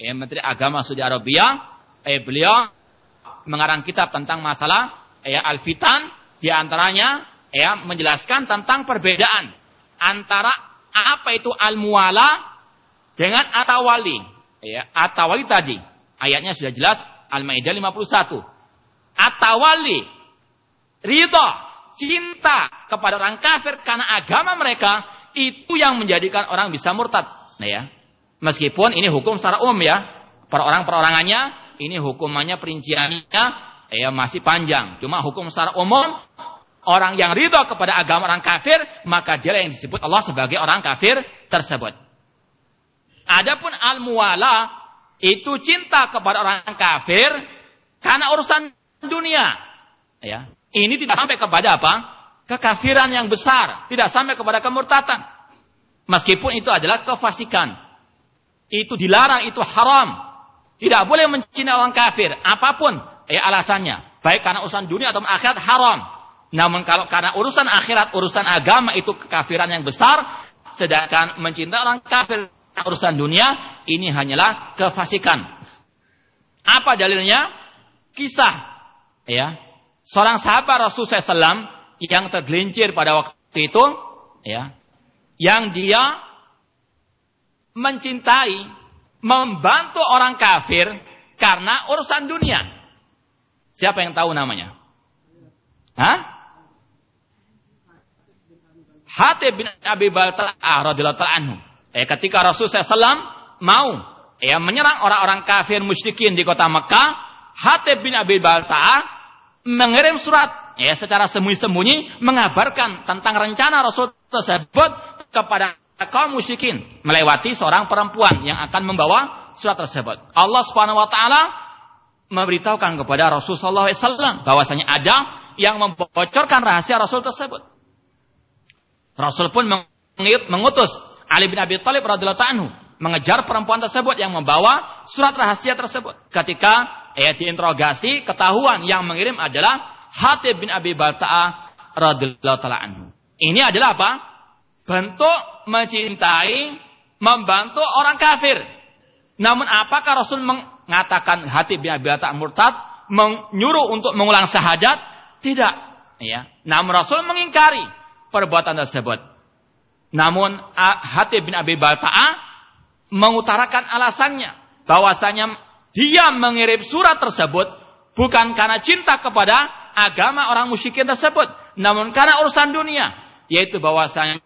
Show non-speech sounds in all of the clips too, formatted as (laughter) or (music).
ya, Menteri Agama Saudi Arabia, eh, beliau mengarang kitab tentang masalah ya, al-fitan, di antaranya ya, menjelaskan tentang perbedaan antara apa itu al-muwala dengan atawali. Ya, atawali tadi, ayatnya sudah jelas, Al-Maidah 51. Atawali, ridho, cinta kepada orang kafir karena agama mereka, itu yang menjadikan orang bisa murtad. Nah ya, Meskipun ini hukum secara umum ya. Per orang perorangannya ini hukumannya perinciannya ya masih panjang. Cuma hukum secara umum orang yang ridho kepada agama orang kafir maka dia yang disebut Allah sebagai orang kafir tersebut. Adapun al-muwala itu cinta kepada orang kafir karena urusan dunia. Ya. Ini tidak sampai kepada apa? Kekafiran yang besar, tidak sampai kepada kemurtatan. Meskipun itu adalah kefasikan. Itu dilarang, itu haram. Tidak boleh mencintai orang kafir. Apa pun ya alasannya. Baik karena urusan dunia atau akhirat haram. Namun kalau karena urusan akhirat, urusan agama itu kekafiran yang besar. Sedangkan mencintai orang kafir urusan dunia ini hanyalah kefasikan. Apa dalilnya? Kisah ya. Seorang sahabat Rasul SAW yang tergelincir pada waktu itu ya. Yang dia mencintai, membantu orang kafir karena urusan dunia. Siapa yang tahu namanya? Hah? Hatib bin Abi Balta'ah radhiyallahu anhu. Eh, ketika Rasul SAW mau ya, menyerang orang-orang kafir musyrikin di kota Mekah, Hatib bin Abi Balta'ah mengirim surat ya secara sembunyi-sembunyi mengabarkan tentang rencana Rasul tersebut kepada kaum musyrikin melewati seorang perempuan yang akan membawa surat tersebut. Allah Subhanahu wa taala memberitahukan kepada Rasulullah SAW bahwasanya ada yang membocorkan rahasia Rasul tersebut. Rasul pun mengutus Ali bin Abi Thalib radhiyallahu anhu mengejar perempuan tersebut yang membawa surat rahasia tersebut. Ketika ia diinterogasi, ketahuan yang mengirim adalah Hatib bin Abi Balta'ah radhiyallahu anhu. Ini adalah apa? Bentuk mencintai, membantu orang kafir. Namun apakah Rasul mengatakan hati bin Abi murtad, menyuruh untuk mengulang syahadat? Tidak. Ya. Namun Rasul mengingkari perbuatan tersebut. Namun hati bin Abi Balta'a mengutarakan alasannya. Bahwasanya dia mengirim surat tersebut bukan karena cinta kepada agama orang musyrikin tersebut. Namun karena urusan dunia yaitu bahwasanya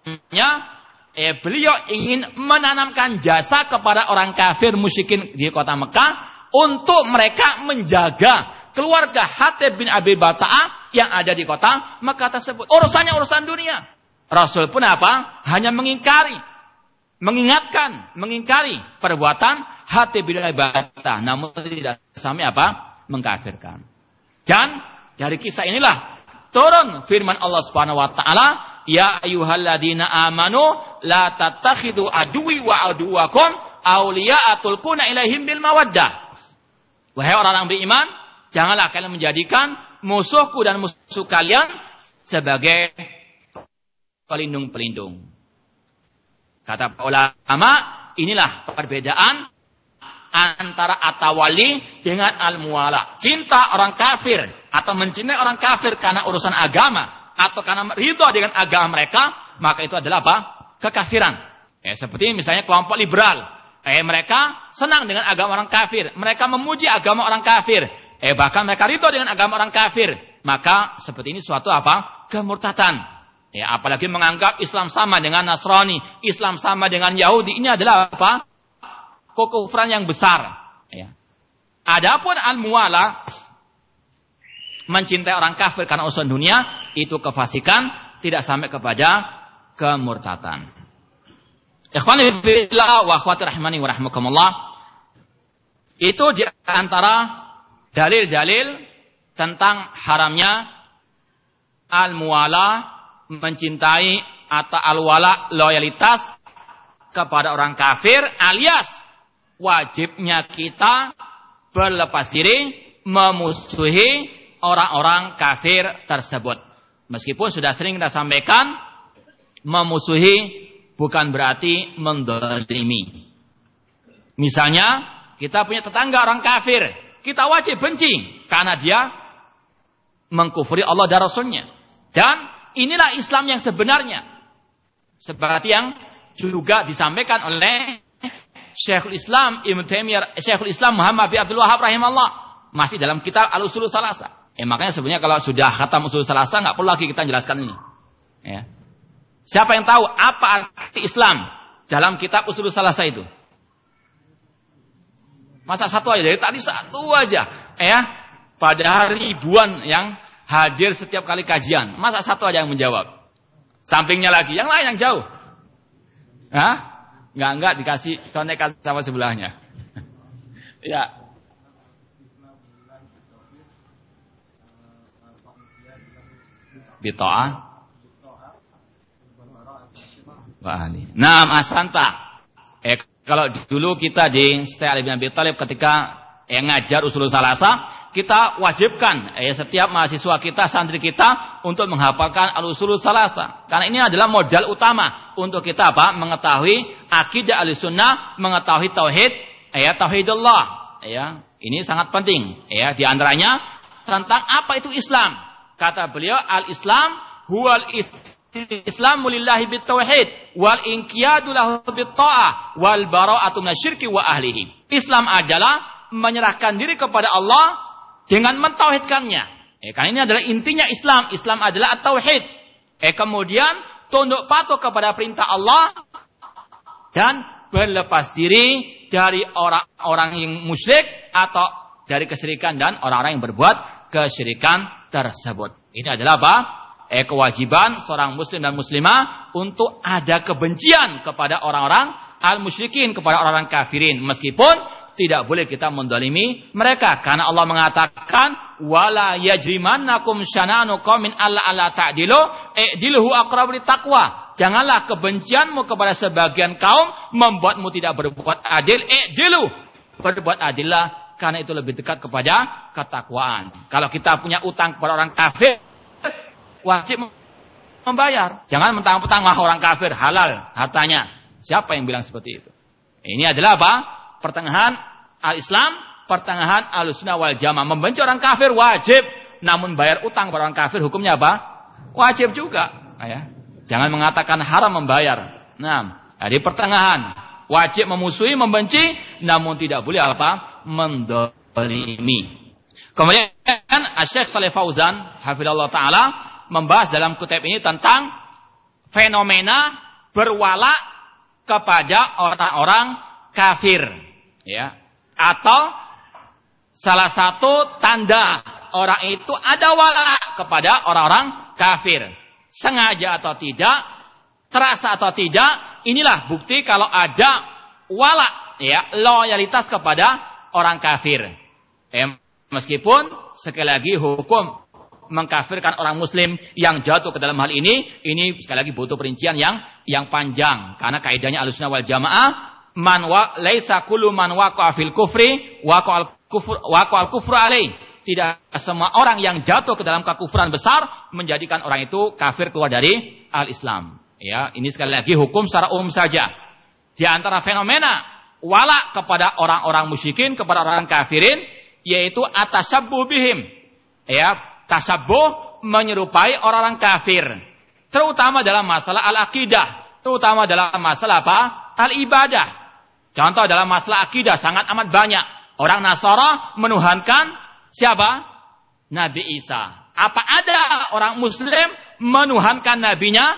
eh, beliau ingin menanamkan jasa kepada orang kafir musyrikin di kota Mekah untuk mereka menjaga keluarga Hatib bin Abi Bata'ah yang ada di kota Mekah tersebut. Urusannya urusan dunia. Rasul pun apa? Hanya mengingkari, mengingatkan, mengingkari perbuatan Hatib bin Abi Bata'ah. Namun tidak sampai apa? Mengkafirkan. Dan dari kisah inilah turun firman Allah Subhanahu wa taala Ya ayyuhalladzina amanu la tattakhidu aduwi wa aduwakum awliya'atul kuna ilaihim bil mawaddah. Wahai orang-orang beriman, janganlah kalian menjadikan musuhku dan musuh kalian sebagai pelindung-pelindung. Kata ulama, inilah perbedaan antara atawali dengan al-muwala. Cinta orang kafir atau mencintai orang kafir karena urusan agama atau karena ridho dengan agama mereka, maka itu adalah apa? Kekafiran. Ya, seperti misalnya kelompok liberal. Eh, mereka senang dengan agama orang kafir. Mereka memuji agama orang kafir. Eh, bahkan mereka ridho dengan agama orang kafir. Maka seperti ini suatu apa? Kemurtatan. Ya, apalagi menganggap Islam sama dengan Nasrani, Islam sama dengan Yahudi. Ini adalah apa? Kekufuran yang besar. Ya. Adapun al-muwala mencintai orang kafir karena urusan dunia itu kefasikan tidak sampai kepada kemurtatan. Ikhwani fillah wa akhwati rahimani wa rahmakumullah. Itu di antara dalil-dalil tentang haramnya al-muwala mencintai atau al-wala loyalitas kepada orang kafir alias wajibnya kita berlepas diri memusuhi orang-orang kafir tersebut. Meskipun sudah sering kita sampaikan, memusuhi bukan berarti mendolimi. Misalnya, kita punya tetangga orang kafir, kita wajib benci karena dia mengkufuri Allah dan Rasulnya. Dan inilah Islam yang sebenarnya. Seperti yang juga disampaikan oleh Syekhul Islam Ibn Taimiyah, Syekhul Islam Muhammad bin Abdul Wahab rahimahullah masih dalam kitab Al-Usul Salasa. Eh, makanya sebenarnya kalau sudah khatam Usul Salasa nggak perlu lagi kita jelaskan ini. Ya. Siapa yang tahu apa arti Islam dalam kitab Usul Salasa itu? Masa satu aja dari tadi satu aja, ya. Padahal ribuan yang hadir setiap kali kajian. Masa satu aja yang menjawab? Sampingnya lagi, yang lain yang jauh. Hah? Enggak, enggak dikasih konekan sama sebelahnya. (laughs) ya. Bito'ah. Wah, ini. Nah, asanta. Eh, kalau dulu kita di Setiap bin ketika yang ngajar usul salasa, kita wajibkan eh, setiap mahasiswa kita, santri kita untuk menghafalkan al-usul salasa. Karena ini adalah modal utama untuk kita apa? Mengetahui akidah al-sunnah, mengetahui tauhid, ya tauhidullah. Ya, ini sangat penting. Ya, di antaranya tentang apa itu Islam. Kata beliau, al-Islam huwal Islamu lillahi bitauhid wal inqiyadu lahu bitta'ah wal bara'atu minasyirki wa ahlihi. Islam adalah menyerahkan diri kepada Allah dengan mentauhidkannya. Eh, karena ini adalah intinya Islam. Islam adalah tauhid. Eh, kemudian tunduk patuh kepada perintah Allah dan berlepas diri dari orang-orang yang musyrik atau dari kesyirikan dan orang-orang yang berbuat kesyirikan tersebut. Ini adalah apa? Eh, kewajiban seorang muslim dan muslimah untuk ada kebencian kepada orang-orang al-musyrikin, kepada orang-orang kafirin. Meskipun tidak boleh kita mendolimi mereka karena Allah mengatakan wala yajrimannakum syananu qaumin alla alla ta'dilu i'diluhu aqrabu taqwa janganlah kebencianmu kepada sebagian kaum membuatmu tidak berbuat adil i'dilu berbuat adillah karena itu lebih dekat kepada ketakwaan kalau kita punya utang kepada orang kafir wajib membayar jangan mentang-mentang orang kafir halal hartanya siapa yang bilang seperti itu ini adalah apa pertengahan al-Islam, pertengahan al-sunnah wal jamaah. Membenci orang kafir wajib, namun bayar utang pada orang kafir hukumnya apa? Wajib juga. Nah, ya. Jangan mengatakan haram membayar. Nah, di pertengahan wajib memusuhi, membenci, namun tidak boleh apa? Mendolimi. Kemudian Syekh Saleh Fauzan, hafizallahu taala, membahas dalam kutip ini tentang fenomena berwala kepada orang-orang kafir. Ya, atau salah satu tanda orang itu ada wala kepada orang-orang kafir. Sengaja atau tidak, terasa atau tidak, inilah bukti kalau ada wala, ya, loyalitas kepada orang kafir. Eh, meskipun sekali lagi hukum mengkafirkan orang muslim yang jatuh ke dalam hal ini, ini sekali lagi butuh perincian yang yang panjang. Karena kaidahnya alusna wal jamaah, man wa laisa kullu man waqa fil kufri waqa al kufur waqa al kufru alai. Tidak semua orang yang jatuh ke dalam kekufuran besar menjadikan orang itu kafir keluar dari al-Islam. Ya, ini sekali lagi hukum secara umum saja. Di antara fenomena wala kepada orang-orang musyrikin, kepada orang kafirin, yaitu atasabbuh bihim. Ya, tasabbuh menyerupai orang-orang kafir. Terutama dalam masalah al-aqidah. Terutama dalam masalah apa? Al-ibadah. Contoh dalam masalah akidah sangat amat banyak. Orang Nasara menuhankan siapa? Nabi Isa. Apa ada orang Muslim menuhankan nabinya?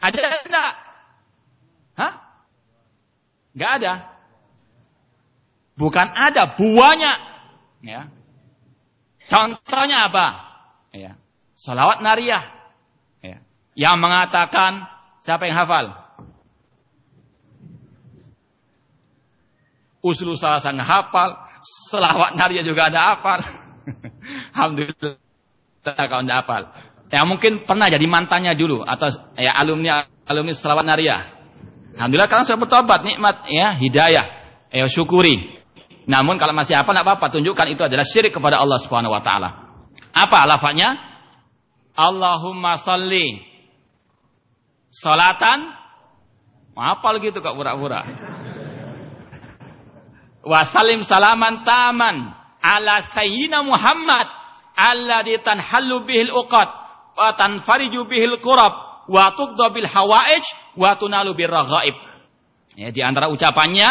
Ada enggak? Hah? Enggak ada. Bukan ada, buahnya. Ya. Contohnya apa? Ya. Salawat nariyah. Ya. Yang mengatakan, siapa yang hafal? usul sang hafal, selawat naria juga ada hafal. (laughs) Alhamdulillah kalau tidak hafal. Ya mungkin pernah jadi mantannya dulu atau ya alumni alumni selawat naria. Alhamdulillah karena sudah bertobat nikmat ya hidayah. Ya syukuri. Namun kalau masih apa tidak apa-apa tunjukkan itu adalah syirik kepada Allah Subhanahu wa taala. Apa lafaznya? Allahumma salli salatan Apa gitu kok pura-pura. wa salim salaman taman ala sayyidina Muhammad alladhi tanhallu bihil uqad wa tanfariju bihil qurab wa tuqda bil hawaij wa tunalu bir raghaib. Ya, di antara ucapannya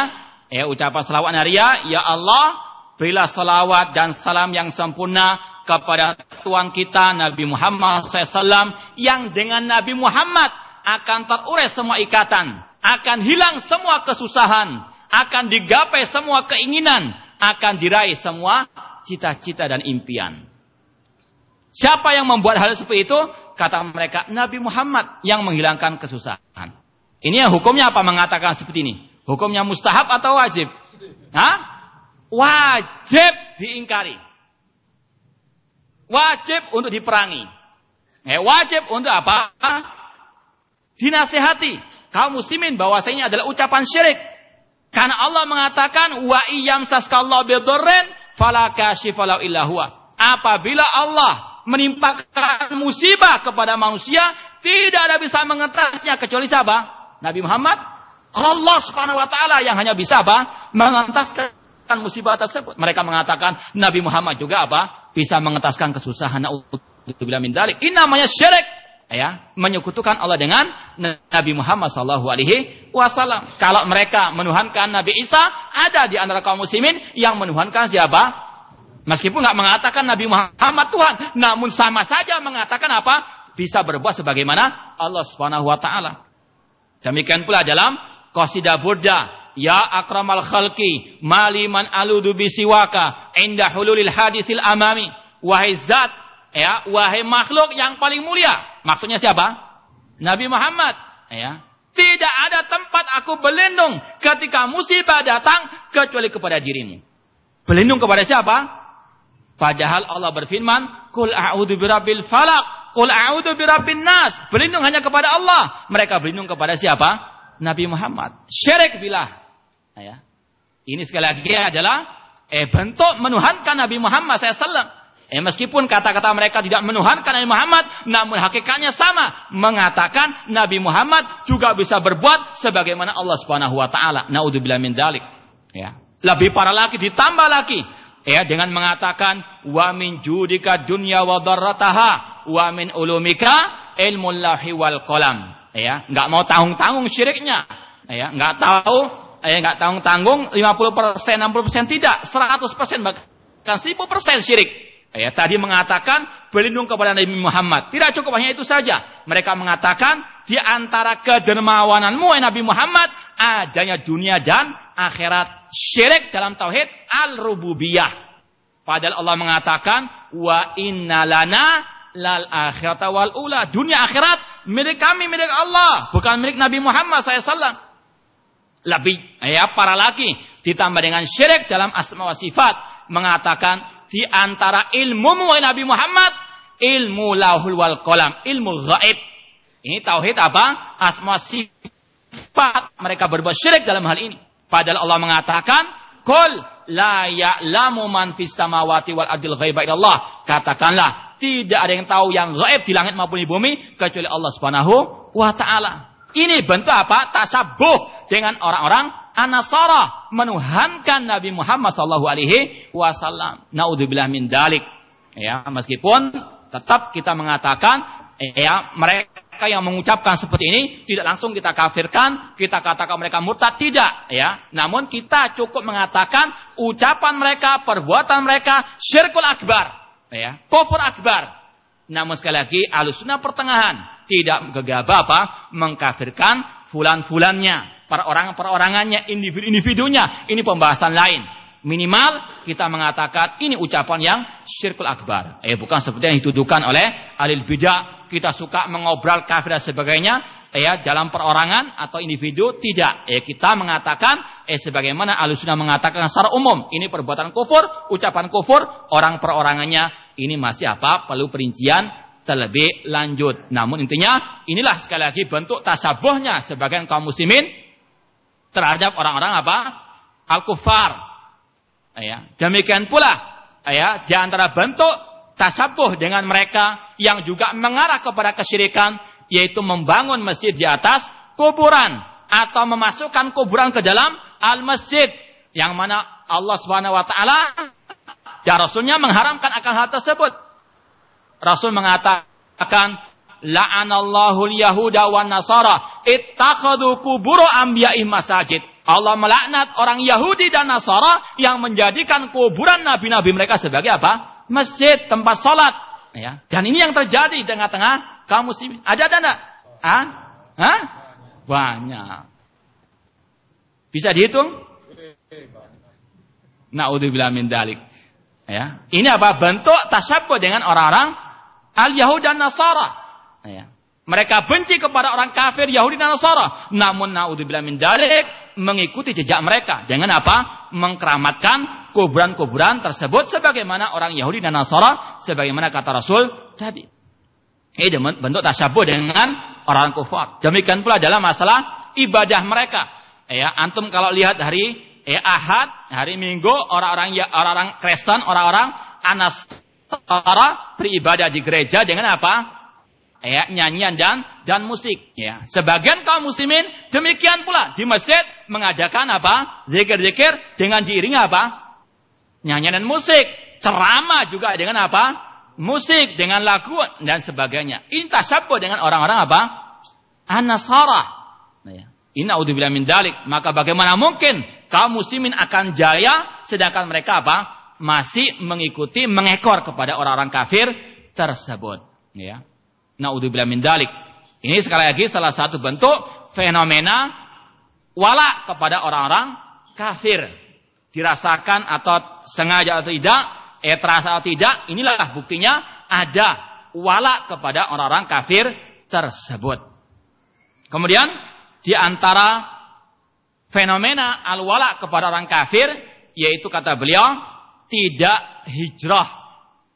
ya ucapan selawat naria ya Allah berilah salawat dan salam yang sempurna kepada Tuhan kita Nabi Muhammad SAW yang dengan Nabi Muhammad akan terurai semua ikatan, akan hilang semua kesusahan, akan digapai semua keinginan, akan diraih semua cita-cita dan impian. Siapa yang membuat hal seperti itu? Kata mereka, Nabi Muhammad yang menghilangkan kesusahan. Ini yang hukumnya apa mengatakan seperti ini? Hukumnya mustahab atau wajib? Hah? Wajib diingkari. Wajib untuk diperangi. Eh, wajib untuk apa? Dinasehati kaum muslimin bahwasanya adalah ucapan syirik. Karena Allah mengatakan wa iyam saskallahu bidurrin fala kashifalau illa huwa. Apabila Allah menimpakan musibah kepada manusia, tidak ada bisa mengentasnya kecuali siapa? Nabi Muhammad. Allah Subhanahu wa taala yang hanya bisa apa? Mengentaskan musibah tersebut. Mereka mengatakan Nabi Muhammad juga apa? Bisa mengentaskan kesusahan. Naudzubillah min dalik. Ini namanya syirik ya menyekutukan Allah dengan Nabi Muhammad sallallahu alaihi wasallam. Kalau mereka menuhankan Nabi Isa, ada di antara kaum muslimin yang menuhankan siapa? Meskipun nggak mengatakan Nabi Muhammad Tuhan, namun sama saja mengatakan apa? Bisa berbuat sebagaimana Allah Subhanahu wa taala. Demikian pula dalam qasidah burda, ya akramal khalqi maliman aludu bisiwaka inda hululil hadisil amami. Wahai zat, ya, wahai makhluk yang paling mulia, Maksudnya siapa? Nabi Muhammad. Ya. Tidak ada tempat aku berlindung ketika musibah datang kecuali kepada dirimu. Berlindung kepada siapa? Padahal Allah berfirman, "Qul a'udzu birabbil falaq, qul a'udzu birabbin nas." Berlindung hanya kepada Allah. Mereka berlindung kepada siapa? Nabi Muhammad. Syirik bilah. Ya. Ini sekali lagi adalah eh bentuk menuhankan Nabi Muhammad SAW. Eh, meskipun kata-kata mereka tidak menuhankan Nabi Muhammad, namun hakikatnya sama, mengatakan Nabi Muhammad juga bisa berbuat sebagaimana Allah Subhanahu wa taala. Naudzubillah min dalik. Ya. Lebih parah lagi ditambah lagi ya dengan mengatakan wa min judika dunya wa darrataha wa min ulumika ilmu lahi wal qalam. Ya, enggak mau tanggung-tanggung syiriknya. Ya, enggak tahu ya enggak tanggung-tanggung 50%, 60% tidak, 100% bahkan 1000% syirik. Ya, tadi mengatakan berlindung kepada Nabi Muhammad. Tidak cukup hanya itu saja. Mereka mengatakan di antara kedermawananmu Nabi Muhammad adanya dunia dan akhirat. Syirik dalam tauhid al-rububiyah. Padahal Allah mengatakan wa inna lana lal akhirat wal ula. Dunia akhirat milik kami milik Allah, bukan milik Nabi Muhammad SAW. Lebih ya para lagi ditambah dengan syirik dalam asma wa sifat mengatakan di antara ilmu Nabi Muhammad ilmu lahul wal kolam, ilmu gaib. Ini tauhid apa? Asma sifat mereka berbuat syirik dalam hal ini. Padahal Allah mengatakan, "Qul la ya'lamu man fis wal adil ghaiba illallah." Katakanlah, tidak ada yang tahu yang gaib di langit maupun di bumi kecuali Allah Subhanahu wa taala. Ini bentuk apa? Tasabuh dengan orang-orang Anasara menuhankan Nabi Muhammad sallallahu alaihi wasallam. Naudzubillah min dalik. Ya, meskipun tetap kita mengatakan ya mereka yang mengucapkan seperti ini tidak langsung kita kafirkan, kita katakan mereka murtad tidak ya. Namun kita cukup mengatakan ucapan mereka, perbuatan mereka syirkul akbar ya, kufur akbar. Namun sekali lagi alusuna pertengahan tidak gegabah apa mengkafirkan fulan-fulannya perorangan-perorangannya, individu-individunya. Ini pembahasan lain. Minimal kita mengatakan ini ucapan yang syirkul akbar. Eh bukan seperti yang dituduhkan oleh alil bidah. Kita suka mengobrol kafir dan sebagainya. Ya dalam perorangan atau individu tidak. Eh kita mengatakan eh sebagaimana alusuna mengatakan secara umum ini perbuatan kufur, ucapan kufur, orang perorangannya ini masih apa? Perlu perincian terlebih lanjut. Namun intinya inilah sekali lagi bentuk tasabuhnya sebagian kaum muslimin terhadap orang-orang apa? Al-kufar. Ya. Demikian pula ya, di antara bentuk tasabuh dengan mereka yang juga mengarah kepada kesyirikan yaitu membangun masjid di atas kuburan atau memasukkan kuburan ke dalam al-masjid yang mana Allah Subhanahu wa taala dan Rasulnya mengharamkan akan hal tersebut. Rasul mengatakan la'anallahu al-yahuda wan nasara ittakhadhu qubur anbiya'i masajid. Allah melaknat orang Yahudi dan Nasara yang menjadikan kuburan nabi-nabi mereka sebagai apa? Masjid, tempat salat. Ya. Dan ini yang terjadi di tengah-tengah kaum muslimin. Ada ada enggak? Hah? Hah? Banyak. Bisa dihitung? Naudzubillah min dalik. Ya. Ini apa? Bentuk tasyabuh dengan orang-orang al-Yahud dan Nasara. Ya. Mereka benci kepada orang kafir Yahudi dan Nasara. Namun naudzubillah min dalik mengikuti jejak mereka dengan apa? Mengkeramatkan kuburan-kuburan tersebut sebagaimana orang Yahudi dan Nasara sebagaimana kata Rasul tadi. Ini bentuk tasyabuh dengan orang kufar. Demikian pula dalam masalah ibadah mereka. Ya, antum kalau lihat hari ya, Ahad, hari Minggu, orang-orang ya, orang-orang Kristen, orang-orang Anasara beribadah di gereja dengan apa? Ya, nyanyian dan dan musik. Ya, sebagian kaum muslimin demikian pula di masjid mengadakan apa? Zikir-zikir dengan diiringi apa? Nyanyian dan musik. Ceramah juga dengan apa? Musik dengan lagu dan sebagainya. Ini tasabuh dengan orang-orang apa? Anasara. Nah, ya. Inna min dalik. Maka bagaimana mungkin kaum muslimin akan jaya sedangkan mereka apa? Masih mengikuti, mengekor kepada orang-orang kafir tersebut. Ya. Naudzubillah min dalik. Ini sekali lagi salah satu bentuk fenomena wala kepada orang-orang kafir. Dirasakan atau sengaja atau tidak, eh terasa atau tidak, inilah buktinya ada wala kepada orang-orang kafir tersebut. Kemudian di antara fenomena al-wala kepada orang kafir yaitu kata beliau tidak hijrah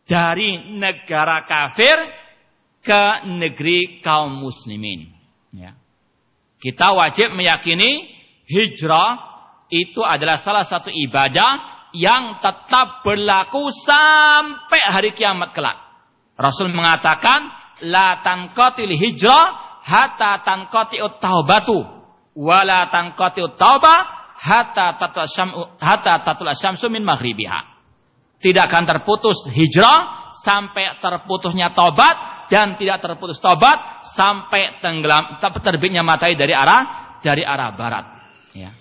dari negara kafir ke negeri kaum muslimin. Ya. Kita wajib meyakini hijrah itu adalah salah satu ibadah yang tetap berlaku sampai hari kiamat kelak. Rasul mengatakan, La tanqatil hijrah hatta tanqati taubatu wala tanqati taubah hatta tatul syamsu hatta tatul min maghribiha. Tidak akan terputus hijrah sampai terputusnya taubat dan tidak terputus taubat sampai tenggelam terbitnya matahari dari arah dari arah barat.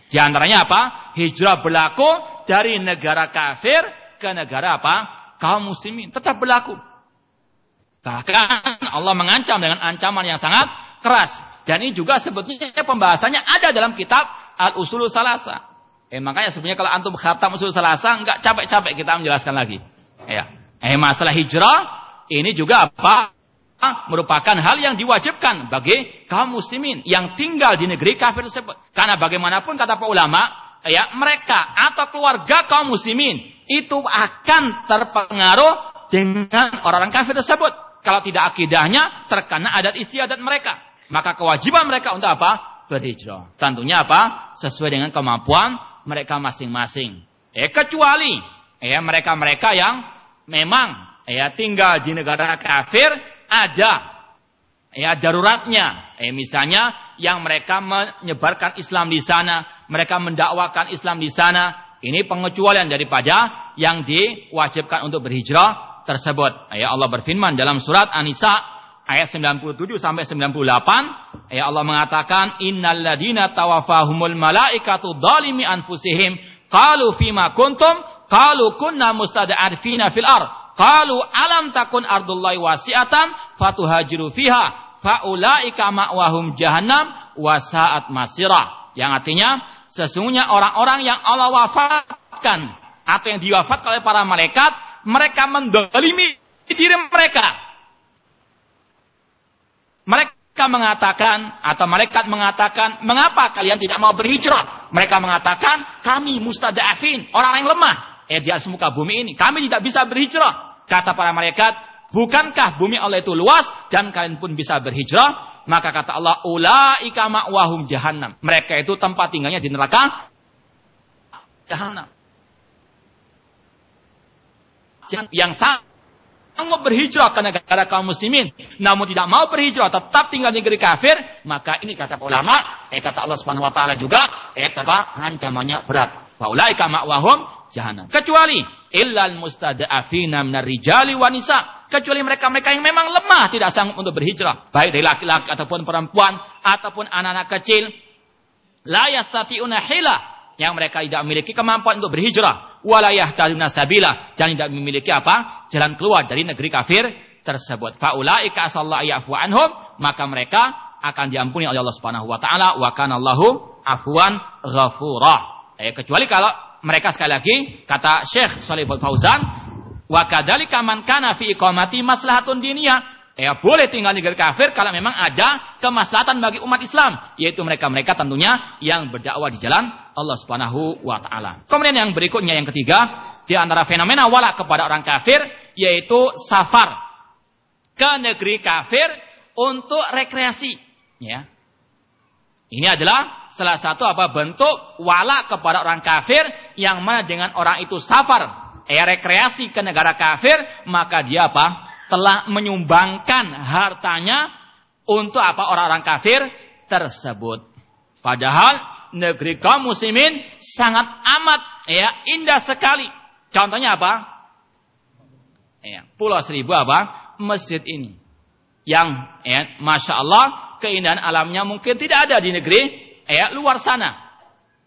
Di antaranya apa? Hijrah berlaku dari negara kafir ke negara apa? Kaum muslimin tetap berlaku. Bahkan Allah mengancam dengan ancaman yang sangat keras. Dan ini juga sebetulnya pembahasannya ada dalam kitab Al-Usul Salasa. Eh makanya sebenarnya kalau antum khatam Usul Salasa enggak capek-capek kita menjelaskan lagi. Ya. Eh masalah hijrah ini juga apa? Merupakan hal yang diwajibkan bagi kaum muslimin yang tinggal di negeri kafir tersebut. Karena bagaimanapun kata para ulama, ya mereka atau keluarga kaum muslimin itu akan terpengaruh dengan orang-orang kafir tersebut. Kalau tidak akidahnya terkena adat istiadat mereka. Maka kewajiban mereka untuk apa? Berhijrah. Tentunya apa? Sesuai dengan kemampuan mereka masing-masing. Eh kecuali ya mereka-mereka yang memang ya tinggal di negara kafir ada ya daruratnya. Eh misalnya yang mereka menyebarkan Islam di sana, mereka mendakwakan Islam di sana, ini pengecualian daripada yang diwajibkan untuk berhijrah tersebut. Ya Allah berfirman dalam surat An-Nisa ayat 97 sampai 98 ya Allah mengatakan innal ladina tawafahumul malaikatu dzalimi anfusihim qalu fima kuntum qalu kunna mustada'afina fil ar qalu alam takun ardullahi wasi'atan? Fatuhajiru fiha. Faulaika ma'wahum jahannam wasaat masirah. Yang artinya sesungguhnya orang-orang yang Allah wafatkan atau yang diwafatkan oleh para malaikat mereka mendolimi diri mereka. Mereka mengatakan atau malaikat mengatakan, "Mengapa kalian tidak mau berhijrah?" Mereka mengatakan, "Kami mustadafin, orang yang lemah eh di atas muka bumi ini. Kami tidak bisa berhijrah." Kata para malaikat, "Bukankah bumi Allah itu luas dan kalian pun bisa berhijrah?" Maka kata Allah, "Ulaika ma'wahum jahannam." Mereka itu tempat tinggalnya di neraka jahannam. Yang mau berhijrah ke negara kaum muslimin, namun tidak mau berhijrah, tetap tinggal di negeri kafir, maka ini kata ulama, eh kata Allah Subhanahu wa taala juga, eh kata ancamannya berat. Faulaika ma'wahum jahanam. Kecuali illal mustada'afina minar rijali wanisa. Kecuali mereka-mereka yang memang lemah tidak sanggup untuk berhijrah. Baik dari laki-laki ataupun perempuan ataupun anak-anak kecil. La yastati'una hila. Yang mereka tidak memiliki kemampuan untuk berhijrah. Walayah taluna sabila. Dan tidak memiliki apa? Jalan keluar dari negeri kafir tersebut. Fa'ulaika asallahu ya'fu anhum. Maka mereka akan diampuni oleh Allah Subhanahu wa taala wa kana Allahu afwan ghafura. Eh, kecuali kalau mereka sekali lagi kata Syekh Shalihul Fauzan wa kadzalika man kana fi iqamati maslahatun diniyah Ya boleh tinggal di negeri kafir kalau memang ada kemaslahatan bagi umat Islam, yaitu mereka-mereka tentunya yang berdakwah di jalan Allah Subhanahu wa taala. Kemudian yang berikutnya yang ketiga, di antara fenomena wala kepada orang kafir yaitu safar ke negeri kafir untuk rekreasi, ya. Ini adalah salah satu apa bentuk wala kepada orang kafir yang mana dengan orang itu safar, eh rekreasi ke negara kafir, maka dia apa? telah menyumbangkan hartanya untuk apa orang-orang kafir tersebut. Padahal negeri kaum muslimin sangat amat ya indah sekali. Contohnya apa? Ya, Pulau Seribu apa? Masjid ini. Yang ya, masya Allah keindahan alamnya mungkin tidak ada di negeri ya, luar sana.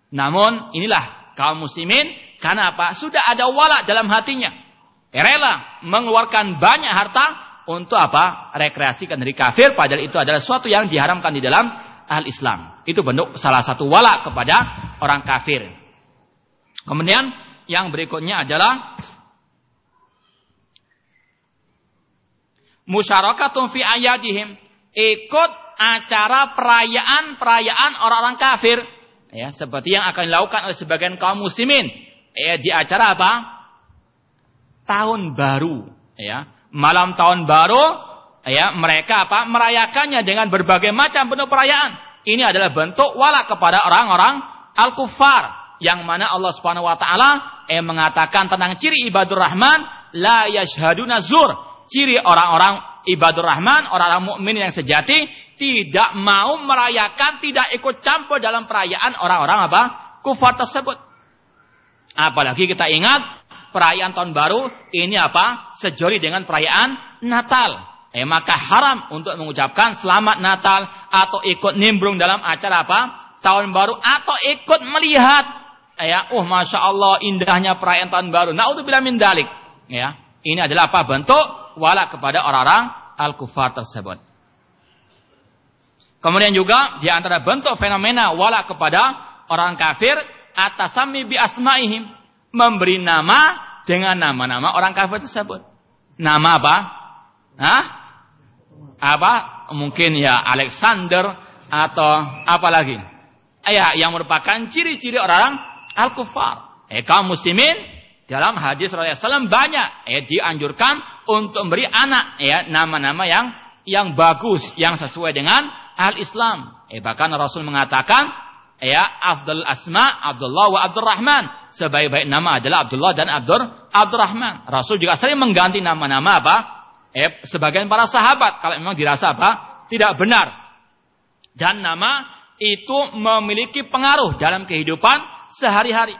Namun inilah kaum muslimin karena apa? Sudah ada wala dalam hatinya rela mengeluarkan banyak harta untuk apa? Rekreasikan dari kafir padahal itu adalah sesuatu yang diharamkan di dalam al Islam. Itu bentuk salah satu wala kepada orang kafir. Kemudian yang berikutnya adalah musyarakatun fi ayadihim. Ikut acara perayaan-perayaan orang-orang kafir. Ya, seperti yang akan dilakukan oleh sebagian kaum muslimin. Ya, di acara apa? tahun baru, ya. Malam tahun baru, ya, mereka apa? merayakannya dengan berbagai macam bentuk perayaan. Ini adalah bentuk wala kepada orang-orang al-kuffar yang mana Allah Subhanahu wa taala eh mengatakan tentang ciri ibadur rahman la yashhaduna zur. Ciri orang-orang ibadur rahman, orang-orang mukmin yang sejati tidak mau merayakan, tidak ikut campur dalam perayaan orang-orang apa? kufar tersebut. Apalagi kita ingat perayaan tahun baru ini apa? Sejoli dengan perayaan Natal. Eh maka haram untuk mengucapkan selamat Natal atau ikut nimbrung dalam acara apa? Tahun baru atau ikut melihat ya, oh masya Allah indahnya perayaan tahun baru. Nah untuk bilang mindalik, ya. Ini adalah apa bentuk wala kepada orang-orang al-kufar tersebut. Kemudian juga di antara bentuk fenomena wala kepada orang kafir atasami bi asmaihim memberi nama dengan nama-nama orang kafir tersebut. Nama apa? Hah? Apa? Mungkin ya Alexander atau apa lagi? Ya, yang merupakan ciri-ciri orang al-kufar. Eh, kaum muslimin dalam hadis Rasulullah SAW banyak eh, dianjurkan untuk memberi anak ya nama-nama yang yang bagus, yang sesuai dengan al-Islam. Eh, bahkan Rasul mengatakan ya afdal asma Abdullah wa Abdurrahman. Sebaik-baik nama adalah Abdullah dan Abdur Abdurrahman. Rasul juga sering mengganti nama-nama apa? Eh, sebagian para sahabat kalau memang dirasa apa? Tidak benar. Dan nama itu memiliki pengaruh dalam kehidupan sehari-hari.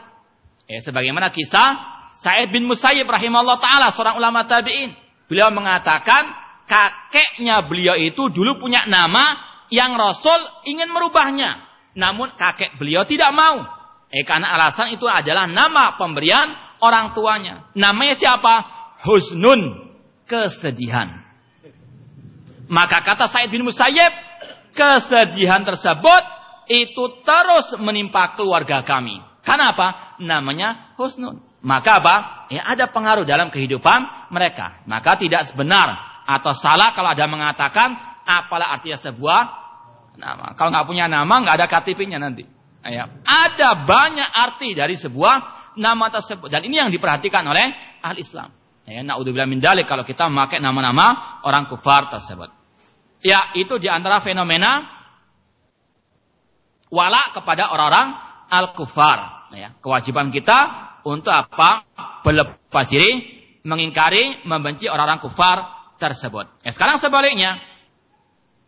Eh, sebagaimana kisah Sa'id bin Musayyib rahimahullah taala seorang ulama tabi'in. Beliau mengatakan kakeknya beliau itu dulu punya nama yang Rasul ingin merubahnya. Namun kakek beliau tidak mau. Eh karena alasan itu adalah nama pemberian orang tuanya. Namanya siapa? Husnun. Kesedihan. Maka kata Said bin Musayyib, kesedihan tersebut itu terus menimpa keluarga kami. Karena apa? Namanya husnun. Maka apa? Ya ada pengaruh dalam kehidupan mereka. Maka tidak sebenar atau salah kalau ada mengatakan apalah artinya sebuah nama. Kalau nggak punya nama, nggak ada KTP-nya nanti. Ya. Ada banyak arti dari sebuah nama tersebut. Dan ini yang diperhatikan oleh ahli Islam. Ya, naudzubillah min dalik kalau kita memakai nama-nama orang kufar tersebut. Ya, itu di antara fenomena wala kepada orang-orang al-kufar. Ya, kewajiban kita untuk apa? Berlepas diri, mengingkari, membenci orang-orang kufar tersebut. Ya, sekarang sebaliknya,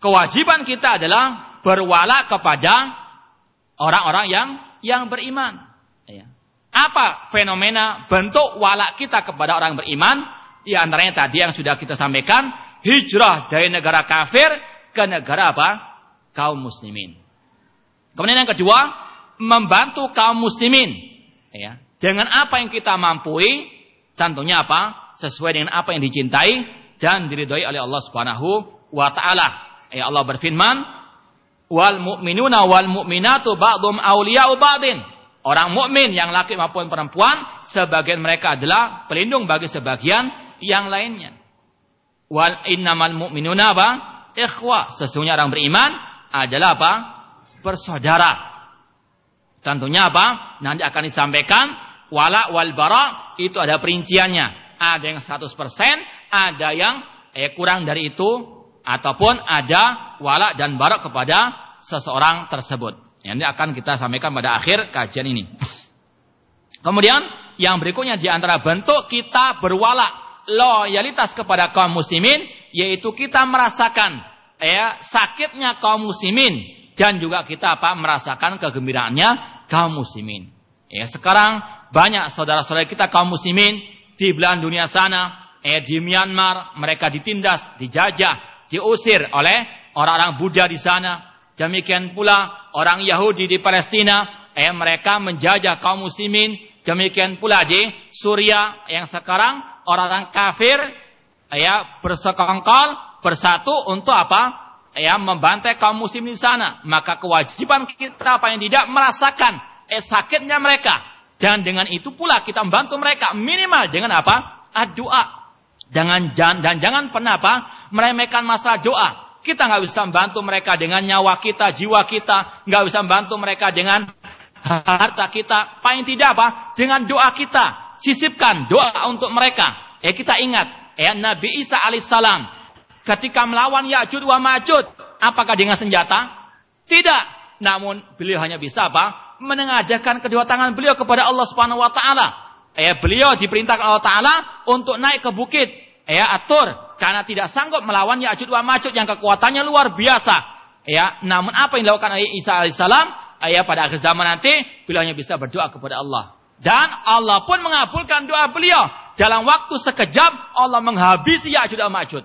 kewajiban kita adalah berwala kepada orang-orang yang yang beriman. Ya. Apa fenomena bentuk walak kita kepada orang beriman? Di antaranya tadi yang sudah kita sampaikan, hijrah dari negara kafir ke negara apa? Kaum muslimin. Kemudian yang kedua, membantu kaum muslimin. Ya, dengan apa yang kita mampu, tentunya apa? Sesuai dengan apa yang dicintai dan diridhoi oleh Allah Subhanahu wa taala. Ya Allah berfirman, "Wal mu'minuna wal mu'minatu ba'dhum awliya'u ba'din." Orang mukmin yang laki maupun perempuan, sebagian mereka adalah pelindung bagi sebagian yang lainnya. Wal innamal mu'minuna apa? Ikhwa. Sesungguhnya orang beriman adalah apa? Bersaudara. Tentunya apa? Nanti akan disampaikan wala wal bara itu ada perinciannya. Ada yang 100%, ada yang eh, kurang dari itu ataupun ada wala dan bara kepada seseorang tersebut. Yang ini akan kita sampaikan pada akhir kajian ini. Kemudian yang berikutnya di antara bentuk kita berwala loyalitas kepada kaum muslimin yaitu kita merasakan ya sakitnya kaum muslimin dan juga kita apa merasakan kegembiraannya kaum muslimin. Ya sekarang banyak saudara-saudara kita kaum muslimin di belahan dunia sana, eh di Myanmar mereka ditindas, dijajah, diusir oleh orang-orang Buddha di sana. Demikian pula orang Yahudi di Palestina, eh, mereka menjajah kaum muslimin. Demikian pula di Suria yang sekarang orang-orang kafir ya bersekongkol bersatu untuk apa? Ya membantai kaum muslim di sana. Maka kewajiban kita apa yang tidak merasakan eh, sakitnya mereka dan dengan itu pula kita membantu mereka minimal dengan apa? Doa. Jangan dan jangan pernah apa? meremehkan masa doa. Kita nggak bisa membantu mereka dengan nyawa kita, jiwa kita. Nggak bisa membantu mereka dengan harta kita. Paling tidak apa? Dengan doa kita. Sisipkan doa untuk mereka. Ya kita ingat. Ya Nabi Isa alaihissalam. Ketika melawan Ya'jud wa Ma'jud. Apakah dengan senjata? Tidak. Namun beliau hanya bisa apa? Menengadahkan kedua tangan beliau kepada Allah Subhanahu wa taala. Ya, beliau diperintahkan Allah taala untuk naik ke bukit. Ya, atur karena tidak sanggup melawan Ya'juj wa Ma'juj yang kekuatannya luar biasa. Ya, namun apa yang dilakukan oleh Isa alaihissalam? Ya, pada akhir zaman nanti beliau hanya bisa berdoa kepada Allah. Dan Allah pun mengabulkan doa beliau. Dalam waktu sekejap Allah menghabisi Ya'juj wa Ma'juj.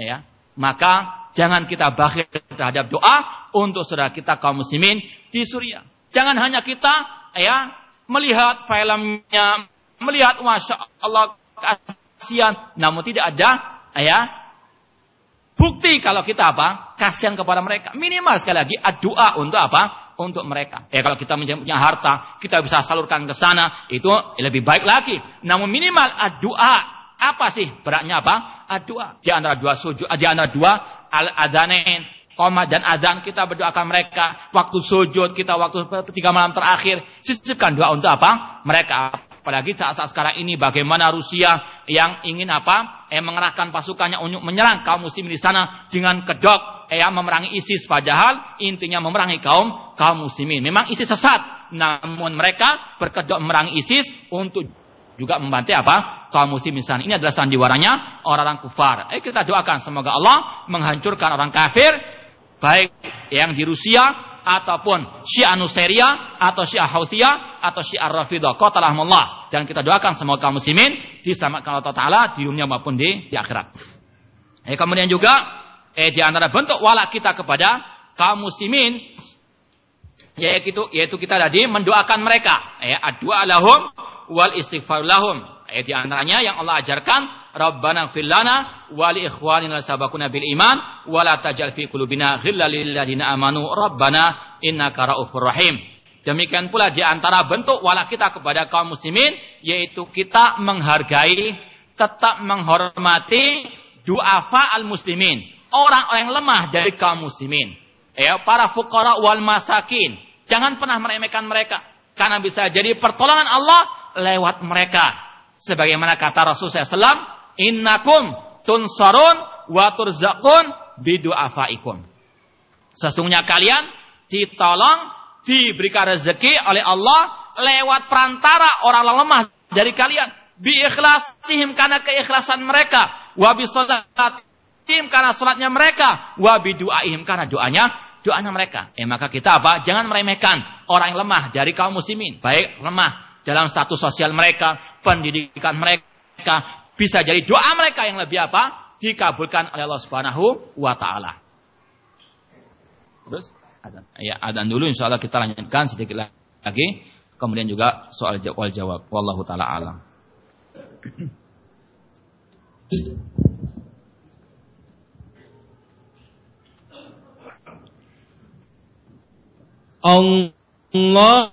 Ya, maka jangan kita bakhil terhadap doa untuk saudara kita kaum muslimin di Suriah. Jangan hanya kita ya melihat filmnya, melihat masya Allah kasihan, namun tidak ada ya bukti kalau kita apa? Kasihan kepada mereka. Minimal sekali lagi doa untuk apa? Untuk mereka. Ya kalau kita punya harta kita bisa salurkan ke sana itu lebih baik lagi. Namun minimal doa apa sih beratnya apa? Doa. Di antara dua sujud di antara dua al adanen koma dan adan kita berdoakan mereka. Waktu sujud kita waktu tiga malam terakhir sisipkan doa untuk apa? Mereka Apalagi saat-saat sekarang ini bagaimana Rusia yang ingin apa? Eh mengerahkan pasukannya untuk menyerang kaum muslim di sana dengan kedok eh memerangi ISIS padahal intinya memerangi kaum kaum muslimin. Memang ISIS sesat, namun mereka berkedok memerangi ISIS untuk juga membantai apa? kaum muslim di sana. Ini adalah sandiwaranya orang-orang kufar. Eh kita doakan semoga Allah menghancurkan orang kafir baik yang di Rusia ataupun Syiah Nusairiyah atau Syiah Houthiyah atau Syiah Rafidah. Qatalahumullah. Dan kita doakan semoga kaum muslimin diselamatkan Allah Taala di dunia maupun di, di akhirat. Eh, kemudian juga eh, di antara bentuk walak kita kepada kaum muslimin yaitu yaitu kita tadi mendoakan mereka eh addu'a lahum wal istighfar lahum eh di antaranya yang Allah ajarkan Rabbana fil lana wa li ikhwanina sabaquna bil iman wa la tajal fi qulubina ghillal lil ladina amanu Rabbana innaka raufur rahim. Demikian pula di antara bentuk wala kita kepada kaum muslimin yaitu kita menghargai tetap menghormati duafa al muslimin, orang-orang lemah dari kaum muslimin. Ya, para fuqara wal masakin. Jangan pernah meremehkan mereka karena bisa jadi pertolongan Allah lewat mereka. Sebagaimana kata Rasulullah SAW, innakum tunsarun wa turzaqun bidu'afaikum. Sesungguhnya kalian ditolong, diberikan rezeki oleh Allah lewat perantara orang lemah dari kalian. Bi ikhlasihim karena keikhlasan mereka. Wa bi karena salatnya mereka. Wa bi du'aihim karena doanya doanya mereka. Eh maka kita apa? Jangan meremehkan orang yang lemah dari kaum muslimin. Baik lemah dalam status sosial mereka, pendidikan mereka, bisa jadi doa mereka yang lebih apa? Dikabulkan oleh Allah Subhanahu wa taala. Terus adan. Ya, adan dulu insyaallah kita lanjutkan sedikit lagi. Kemudian juga soal jawab jawab. Wallahu taala alam. (clears throat) Allah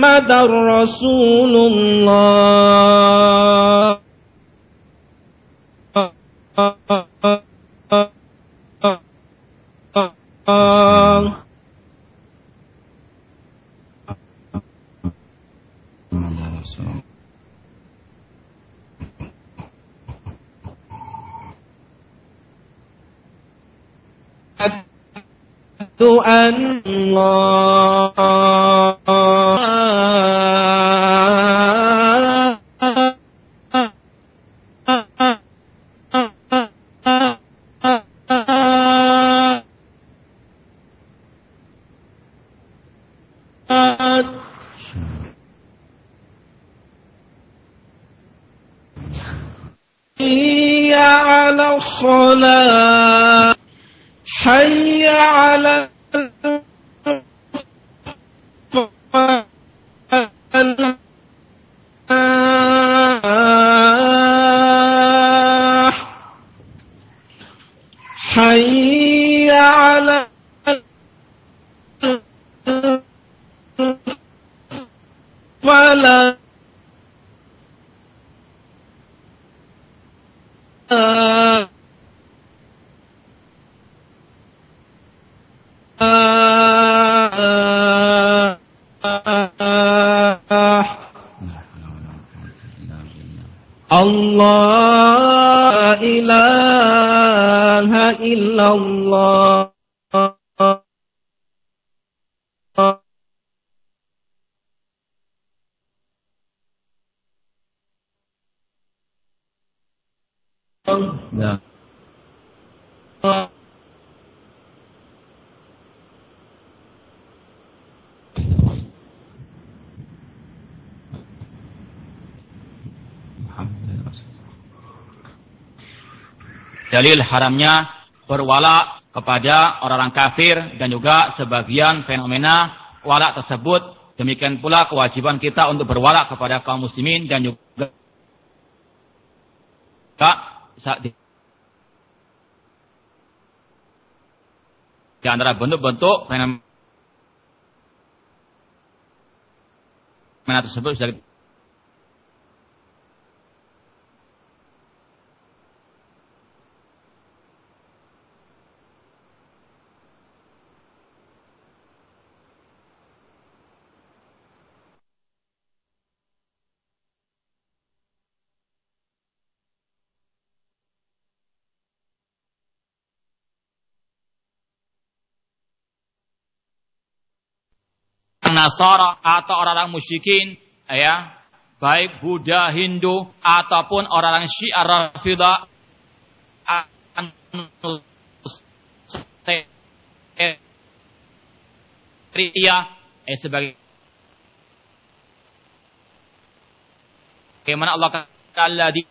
محمد رسول الله. أن الله على الصلاة. حي على Dalil haramnya berwala kepada orang-orang kafir dan juga sebagian fenomena wala tersebut. Demikian pula kewajiban kita untuk berwala kepada kaum muslimin dan juga saat di antara bentuk-bentuk fenomena tersebut bisa Nasara atau orang-orang musyrikin ya baik Buddha, Hindu ataupun orang-orang Syiah Rafidah Ria eh sebagai bagaimana Allah kata di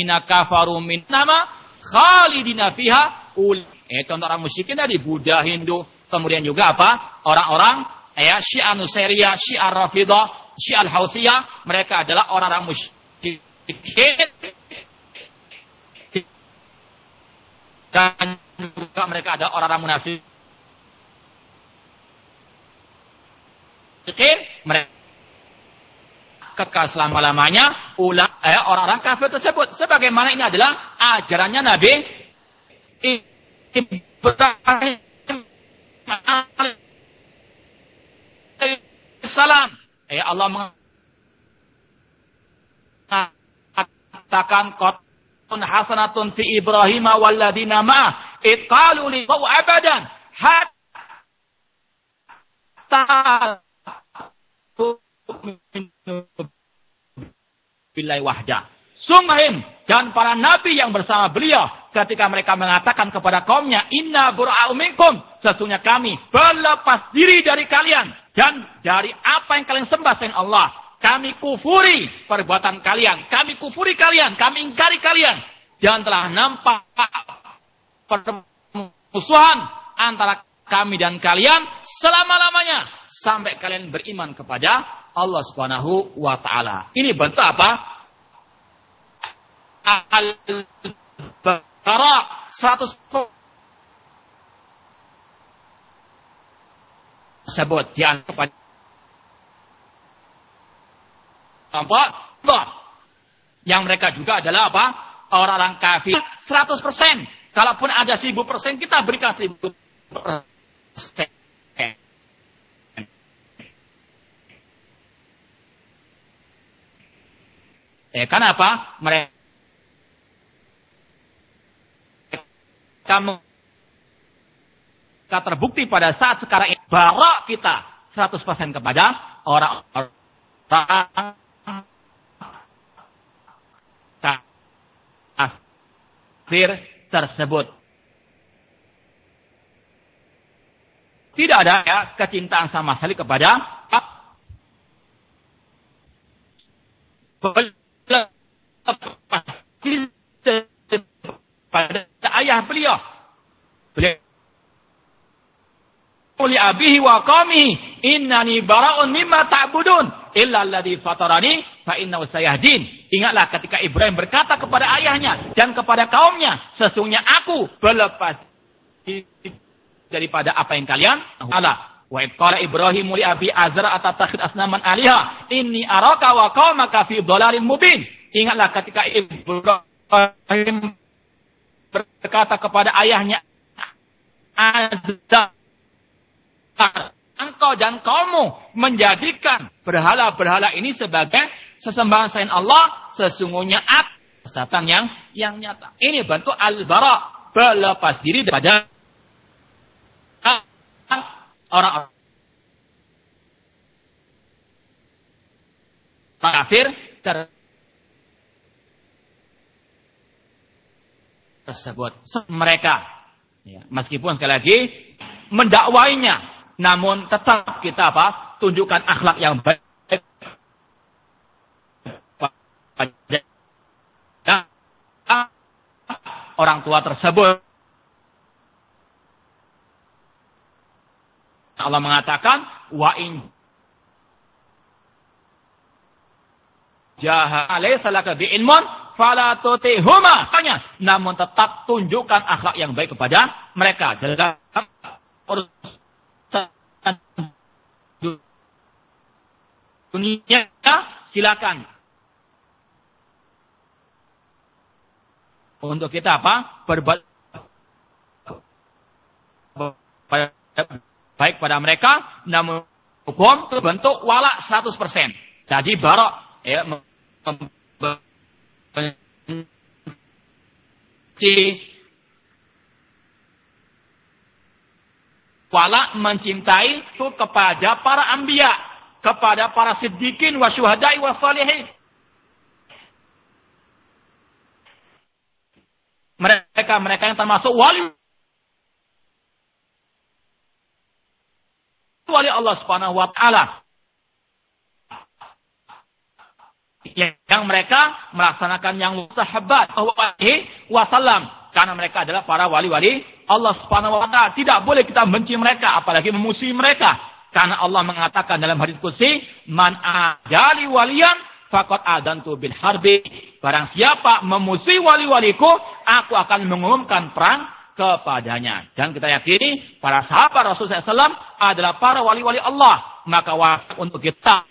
Ina kafaru min nama khalidina fiha ul itu untuk orang musyrikin dari Buddha, Hindu, kemudian juga apa? Orang-orang ya Syiah Nusairia, Syiah Rafidah, Syiah Al-Hauthiyah, mereka adalah orang-orang musyrik musyrikin dan juga mereka ada orang-orang munafik mereka kekal selama-lamanya ulang eh, orang-orang kafir tersebut. Sebagaimana ini adalah ajarannya Nabi Ibrahim salam. Eh Allah mengatakan qatun hasanatun fi Ibrahim walladina ma'ah iqalu li abadan hatta billahi wahda. Sungguh dan para nabi yang bersama beliau ketika mereka mengatakan kepada kaumnya inna bura'u minkum. Sesungguhnya kami berlepas diri dari kalian dan dari apa yang kalian sembah selain Allah. Kami kufuri perbuatan kalian. Kami kufuri kalian. Kami ingkari kalian. Jangan telah nampak permusuhan antara kami dan kalian selama-lamanya sampai kalian beriman kepada Allah Subhanahu wa taala. Ini bentuk apa? Al-bara 100 sebut dia kepada tanpa yang mereka juga adalah apa? Orang-orang kafir 100%. Kalaupun ada 1000% kita berikan 1000% Eh, kenapa? Mereka kamu kita terbukti pada saat sekarang ini barak kita 100% kepada orang-orang kafir tersebut. Tidak ada ya kecintaan sama sekali kepada pada ayah beliau. Beliau li abihi wa qaumihi innani bara'un mimma ta'budun illa alladhi fatarani fa innahu sayahdin. Ingatlah ketika Ibrahim berkata kepada ayahnya dan kepada kaumnya, sesungguhnya aku berlepas daripada apa yang kalian ala. Wa qala Ibrahim li abi Azra atatakhid asnaman aliha inni araka wa qaumaka fi dhalalin mubin. Ingatlah ketika Ibrahim berkata kepada ayahnya Azra engkau dan kaummu menjadikan berhala-berhala ini sebagai sesembahan selain Allah sesungguhnya aku setan yang yang nyata. Ini bentuk al-bara berlepas diri daripada orang-orang kafir tersebut. Mereka ya, meskipun sekali lagi mendakwainya namun tetap kita apa tunjukkan akhlak yang baik. Orang tua tersebut Allah mengatakan wa in jaha laysa laka bi ilmun fala tutihuma. Hanya namun tetap tunjukkan akhlak yang baik kepada mereka. Dalam urusan dunia silakan. Untuk kita apa? Berbuat baik pada mereka, namun hukum bentuk wala 100%. Jadi barok ya wala mencintai itu kepada para ambia, kepada para siddiqin wa syuhada'i wa salihin. Mereka mereka yang termasuk wali kecuali Allah Subhanahu wa taala. Yang mereka melaksanakan yang sahabat wasallam karena mereka adalah para wali-wali Allah Subhanahu wa taala. Tidak boleh kita benci mereka apalagi memusuhi mereka. Karena Allah mengatakan dalam hadis kursi, "Man ajali waliyan fakot adantu bil harbi. Barang siapa memusuhi wali-waliku, aku akan mengumumkan perang kepadanya. Dan kita yakini para sahabat Rasulullah SAW adalah para wali-wali Allah. Maka untuk kita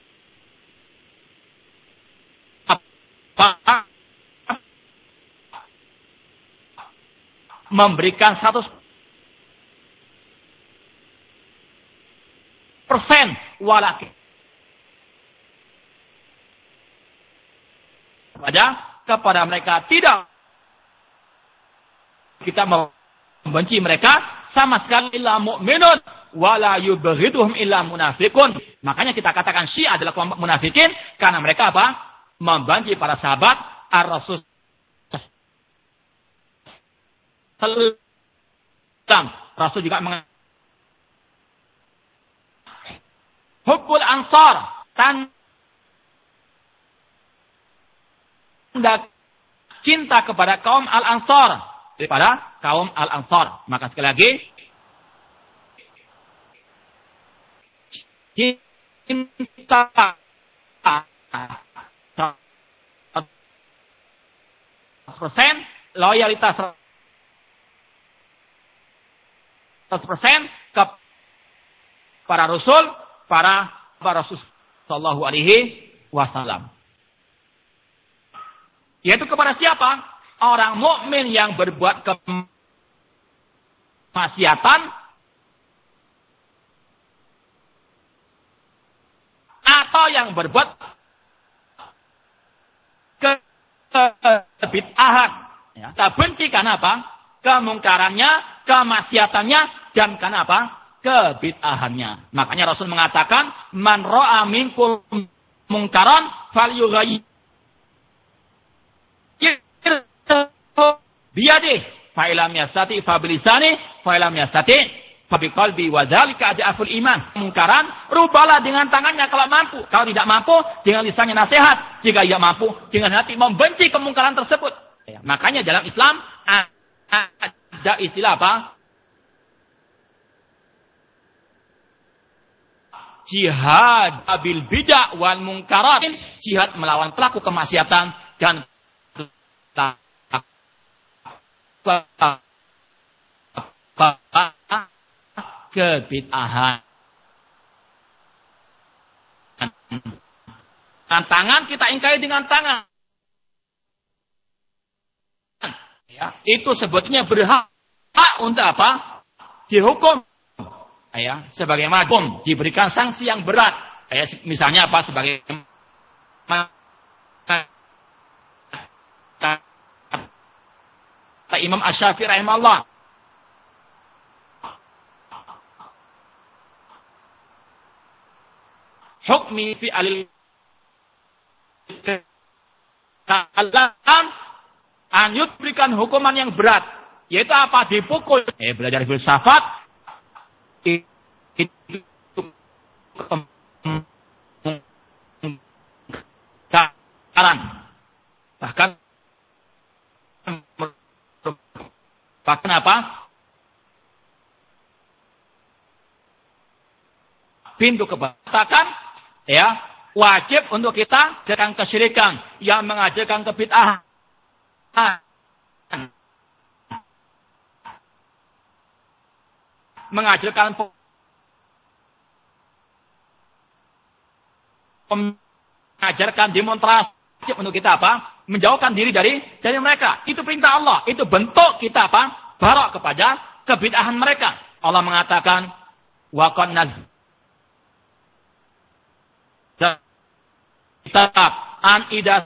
memberikan 100 persen walaki. Kepada kepada mereka tidak. Kita membenci mereka sama sekali illa mu'minun wala yubghiduhum illa munafiqun. Makanya kita katakan Syiah adalah kelompok munafikin karena mereka apa membenci para sahabat ar-rasul Rasul juga mengatakan Hubbul Ansar. Tanda cinta kepada kaum Al-Ansar. Daripada kaum Al-Ansar. Maka sekali lagi cinta persen loyalitas 100% ke para rasul, para para rasul sallallahu alaihi wasallam. Yaitu kepada siapa? Orang mukmin yang berbuat kemaksiatan atau yang berbuat ke kebid'ahan. Ya. Kita benci karena apa? kemungkarannya, kemaksiatannya, dan karena apa? Kebid'ahannya. Makanya Rasul mengatakan, Man ro'a minkum mungkaran fal biyadih fa'ilam yastati fabilisani fa'ilam yastati fabi qalbi wa dzalika ajaful iman. Mungkaran rubalah dengan tangannya kalau mampu. Kalau tidak mampu dengan lisannya nasihat. Jika ia mampu dengan hati membenci kemungkaran tersebut. Ya, makanya dalam Islam ada istilah apa? Jihad abil bidah wal mungkarat. Jihad melawan pelaku kemaksiatan dan kebid'ahan. Tantangan kita ingkari dengan tangan. ya, itu sebetulnya berhak untuk apa? Dihukum. Ya, sebagaimana hukum diberikan sanksi yang berat. Ya, misalnya apa? Sebagai Imam Ash-Syafi'i rahimahullah. Hukmi fi alil kalam Anyut berikan hukuman yang berat. Yaitu apa? Dipukul. Eh, belajar filsafat. Itu sekarang. Bahkan bahkan apa? Pintu kebatakan ya wajib untuk kita jangan kesyirikan yang mengajarkan kebid'ahan mengajarkan mengajarkan demonstrasi untuk kita apa? Menjauhkan diri dari dari mereka. Itu perintah Allah. Itu bentuk kita apa? Barok kepada kebid'ahan mereka. Allah mengatakan wa And it does.